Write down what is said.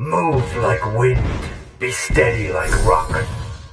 Move like wind, be steady like rock.